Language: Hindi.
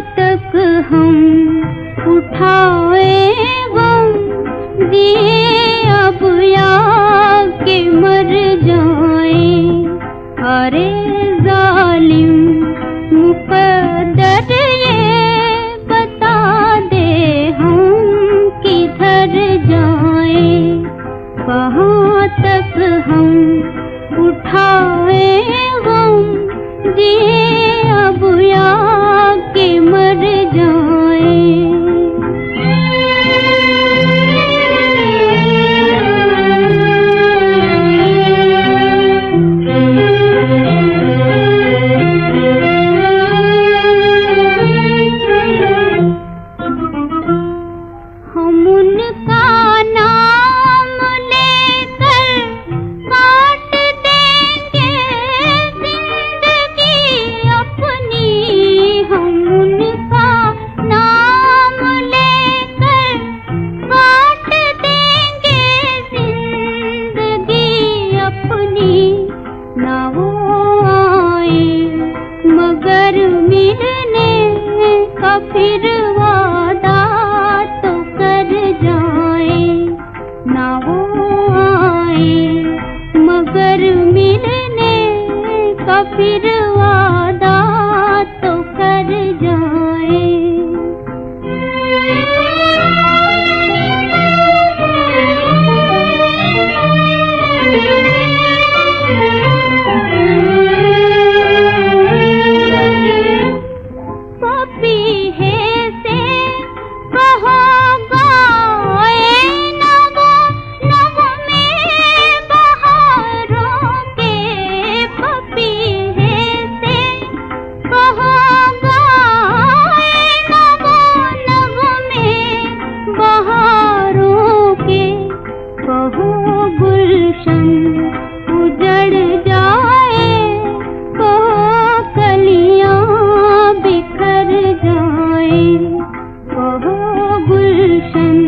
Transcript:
तक हम उठाए गम। दिए अब के मर जाए। अरे जालिम बता दे हम किधर कहाँ तक हम फिर 山